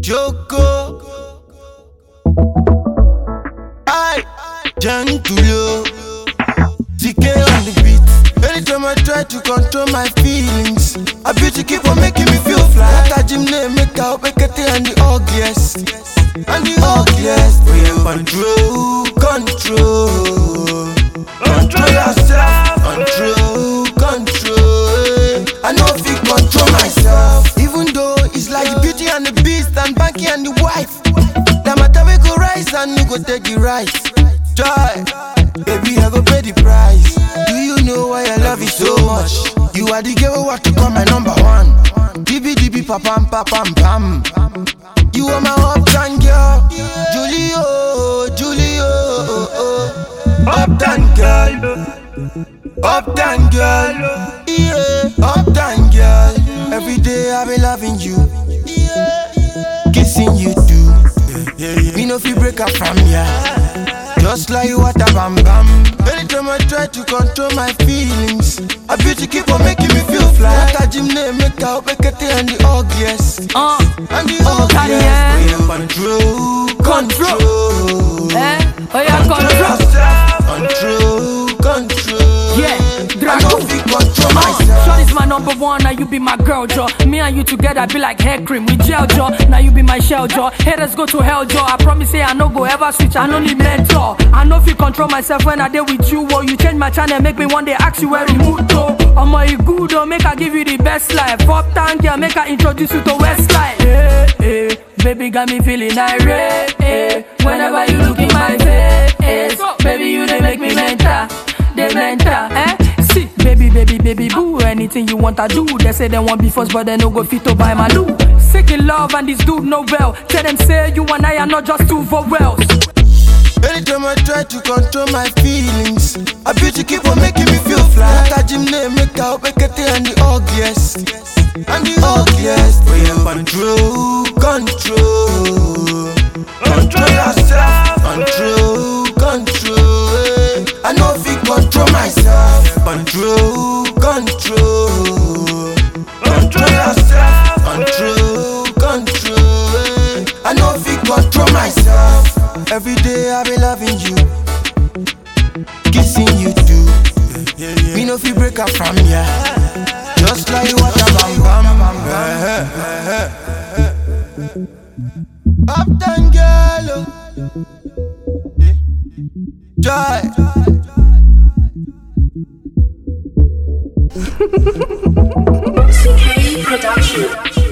Joko. I Jankulo. TK on the beat. Anytime I try to control my feelings, I beauty keep on making me feel fly. Like a gym name, make out, make it and the ugliest. Wife. The matter we go rise and you go take the right. Joy, baby, I go pay the price. Do you know why I love you so much? You are the girl who want to come my number one. DB DB pa pam pa pam. You are my uptown girl, Julio, Julio, oh, oh. uptown girl, uptown girl, yeah, uptown girl. Every day I be loving you, kissing you too. Me no fi break up from ya. Just like water bam bam. Anytime I try to control my feelings, a beauty keep on making me feel fly. Like a gym name, make out, make it and the ugliest. Uh, And the Oh, ugliest. Kanye. We have control, control. My number one, now you be my girl, jaw. Me and you together be like hair cream, we gel, jaw. Now you be my shell, jaw. Haters go to hell, jaw. I promise say I no go ever switch, I no need mentor. I know if you control myself when I deal with you, oh, you change my channel, make me one day ask you where remote to. I'm a good, oh, make I give you the best life. Pop tank, yeah, make I introduce you to Westlife. Hey, hey, baby got me feeling irate. Hey, whenever you look in my face, Anything you want to do. They say they want be first, but they no go fit to buy my loot. Sick in love, and this dude no well. Tell them say you and I are not just two vowels. Anytime I try to control my feelings, I feel beauty keep on making me feel fly. Like a gym name, make out, make a it and the ugliest. And the ugliest. We have control, control. Control yourself. Control, control. I know if you control myself. Control. Break up from ya. Just like water bam bam. Uptown girl, oh. Joy. CK Production.